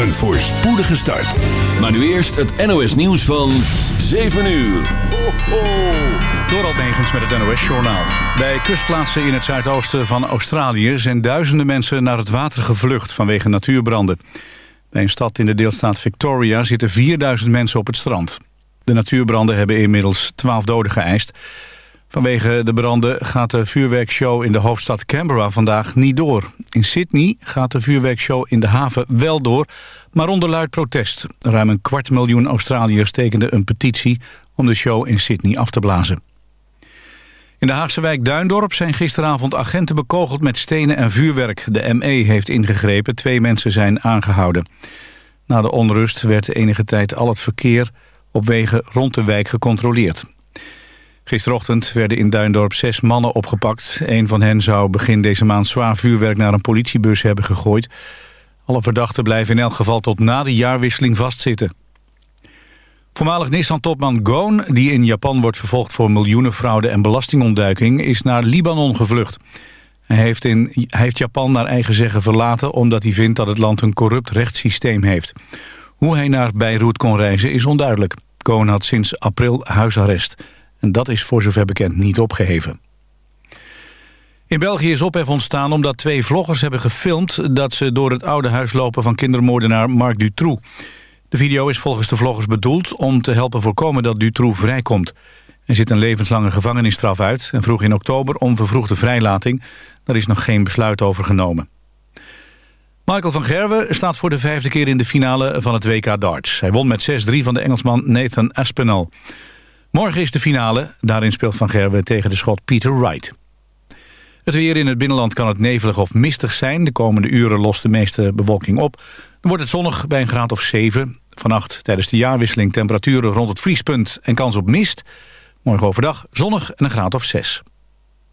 Een voorspoedige start. Maar nu eerst het NOS nieuws van 7 uur. Ho, ho. Negens met het NOS-journaal. Bij kustplaatsen in het zuidoosten van Australië... zijn duizenden mensen naar het water gevlucht vanwege natuurbranden. Bij een stad in de deelstaat Victoria zitten 4000 mensen op het strand. De natuurbranden hebben inmiddels 12 doden geëist. Vanwege de branden gaat de vuurwerkshow in de hoofdstad Canberra vandaag niet door. In Sydney gaat de vuurwerkshow in de haven wel door, maar onder luid protest. Ruim een kwart miljoen Australiërs tekenden een petitie om de show in Sydney af te blazen. In de Haagse wijk Duindorp zijn gisteravond agenten bekogeld met stenen en vuurwerk. De ME heeft ingegrepen, twee mensen zijn aangehouden. Na de onrust werd enige tijd al het verkeer op wegen rond de wijk gecontroleerd. Gisterochtend werden in Duindorp zes mannen opgepakt. Een van hen zou begin deze maand zwaar vuurwerk naar een politiebus hebben gegooid. Alle verdachten blijven in elk geval tot na de jaarwisseling vastzitten. Voormalig Nissan-topman Goon, die in Japan wordt vervolgd voor miljoenenfraude en belastingontduiking, is naar Libanon gevlucht. Hij heeft, in, hij heeft Japan naar eigen zeggen verlaten omdat hij vindt dat het land een corrupt rechtssysteem heeft. Hoe hij naar Beirut kon reizen is onduidelijk. Goon had sinds april huisarrest. En dat is voor zover bekend niet opgeheven. In België is ophef ontstaan omdat twee vloggers hebben gefilmd... dat ze door het oude huis lopen van kindermoordenaar Marc Dutroux. De video is volgens de vloggers bedoeld om te helpen voorkomen dat Dutroux vrijkomt. Hij zit een levenslange gevangenisstraf uit... en vroeg in oktober om vervroegde vrijlating. Daar is nog geen besluit over genomen. Michael van Gerwen staat voor de vijfde keer in de finale van het WK darts. Hij won met 6-3 van de Engelsman Nathan Aspinall. Morgen is de finale. Daarin speelt Van Gerwen tegen de schot Peter Wright. Het weer in het binnenland kan het nevelig of mistig zijn. De komende uren lost de meeste bewolking op. Dan wordt het zonnig bij een graad of 7. Vannacht tijdens de jaarwisseling temperaturen rond het vriespunt en kans op mist. Morgen overdag zonnig en een graad of 6.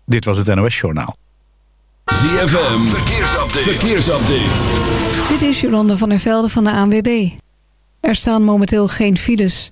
Dit was het NOS Journaal. ZFM, verkeersupdate. verkeersupdate. Dit is Jolanda van der Velde van de ANWB. Er staan momenteel geen files.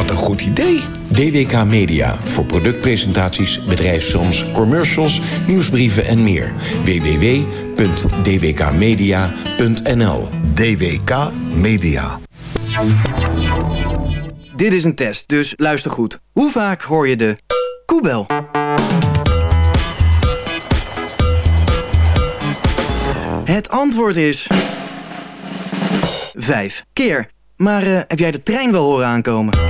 Wat een goed idee. DWK Media voor productpresentaties, bedrijfsfilms, commercials, nieuwsbrieven en meer. www.dwkmedia.nl DWK Media. Dit is een test, dus luister goed. Hoe vaak hoor je de koebel? Het antwoord is... Vijf keer. Maar eh, heb jij de trein wel horen aankomen?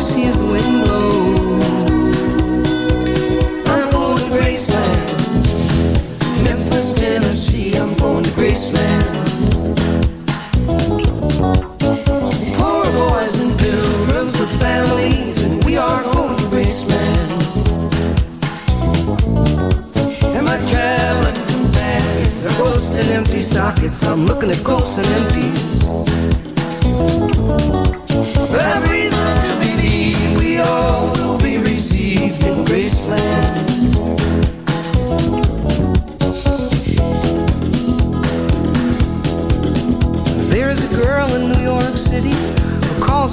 Everybody sees the wind blow. I'm going to Graceland, Memphis, Tennessee. I'm going to Graceland. Poor boys families, and we are going to Graceland. Traveling ghosts and empty sockets? I'm looking at ghosts and empties. But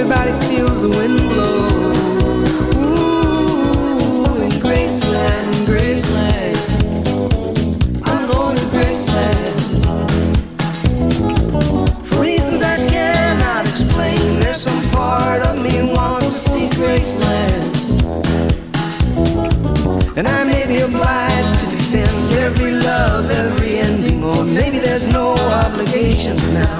Everybody feels the wind blow. Ooh, in Graceland, Graceland. I'm going to Graceland. For reasons I cannot explain, there's some part of me wants to see Graceland. And I may be obliged to defend every love, every ending, or maybe there's no obligations now.